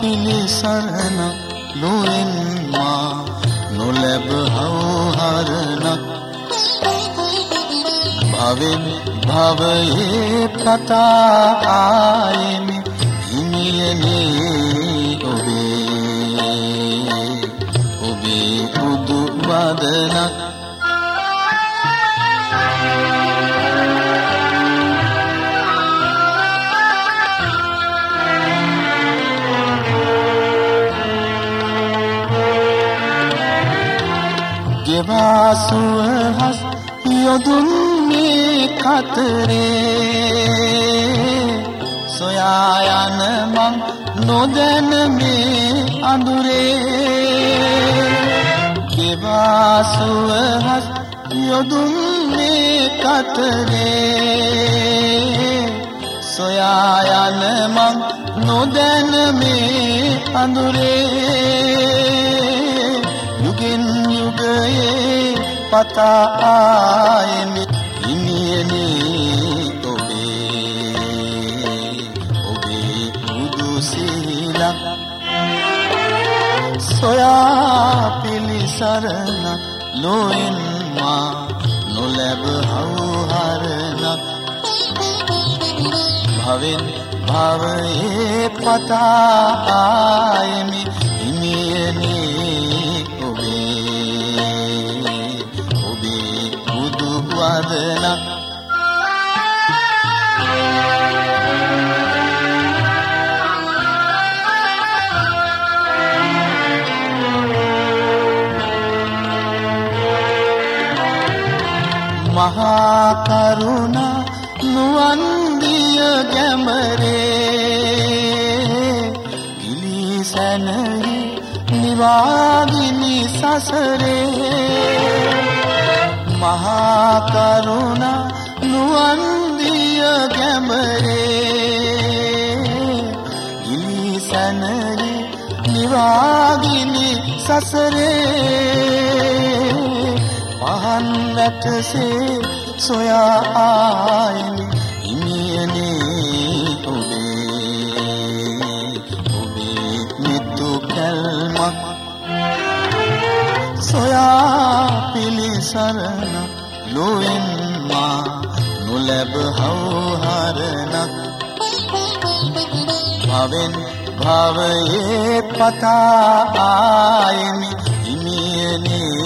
පිළිසරණ ලොවෙන් මා නොලැබ හවුහරණක් භවෙන් භවයේ පතා ආයෙමි. හිමියනේ ඔබේ. ඔබේ පුදු වදනක්. ගෙවාසුවහස් යොදුන්නේ කතරේ. සොයා යන මං නොදැන මේ අඳුරේ. ගෙවාසුවහස් යොදුන්නේ කතරේ. සොයා යන මං නොදැන මේ අඳුරේ. යුගෙන් යුගයේ පතා ආයෙමි හිමියනේ ඔබේ ඔබේ බුදු සීලක් සොයා පිළිසරණ ලෝයෙන් මා නොලැබ හවුහරණක් භවෙන් භවයේ පතා ආයෙමි හිමියනේ වදනක් මහා කරුණා නුවන් දිය ගැඹරේ ඉලිසනහි නිවාගිනි සසරේ. මහා කරුණා නුවන් දිය ගැඹරේ ඉලිසනහි නිවාගිනි සසරේ. පහන් වැටසේ සොයා ආයෙමි හිමියනේ ඔබේ ඔබේ මිතු කල්මක් සොයා පිළිසරණ ලොවෙන් මා නොලැබ හවුහරණක්. භවෙන් භවයේ පතා ආයෙමි. හිමියනේ